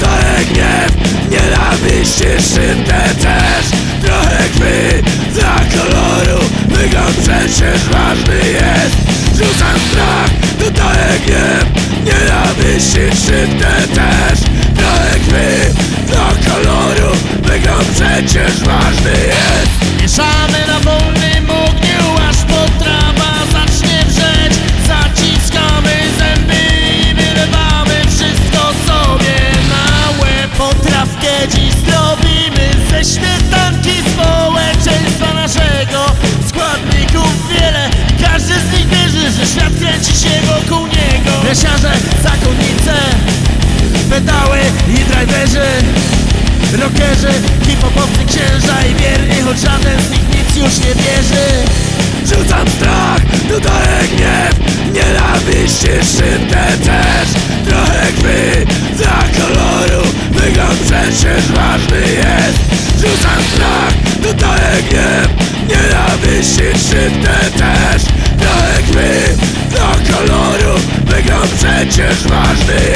Dodaję gniew, nienawiści szybkę też. Trochę krwi dla koloru Wygląd przecież ważny jest. Rzucam strach, dodaję gniew Nienawiści szybkę też. Trochę krwi dla koloru Wygląd przecież ważny jest. I driverzy Rockerzy, hip-hopowcy, księża i wierni Choć żaden z nich nic już nie wierzy. Rzucam strach, dodaję gniew Nienawiści szybne też. Trochę krwi dla koloru Wygląd przecież ważny jest. Rzucam strach, dodaję gniew Nienawiści szybne też. Trochę krwi dla koloru Wygląd przecież ważny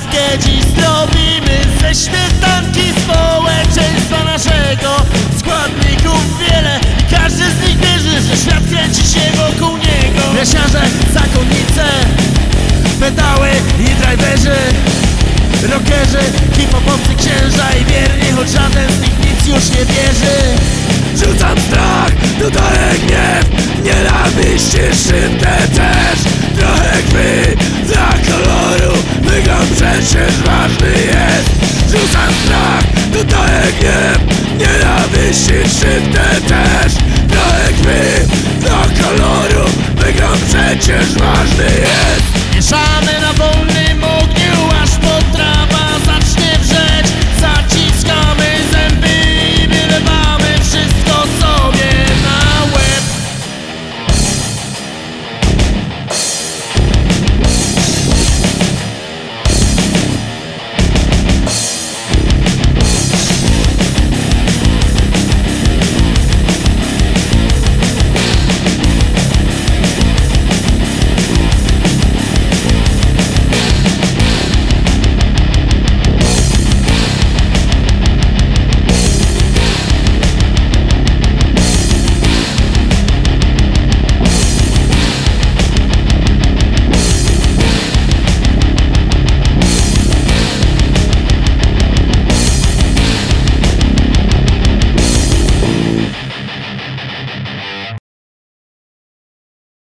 Potrawkę dziś zrobimy. Ze śmietanki społeczeństwa naszego. Składników wiele i każdy z nich wierzy, że świat kręci się wokół niego. Lesiarze, zakonnice, pedały i driverzy. Rockerzy, hip-hopowcy, księża i wierni Choć żaden z nich nic już nie wierzy. Rzucam strach, dodaję gniew. Nienawiści szybne też. Trochę krwi dla koloru Przecież ważny jest. Rzucam strach, dodaję gniew Nienawiści szybne też. Trochę krwi dla koloru Wygląd przecież ważny jest. Mieszamy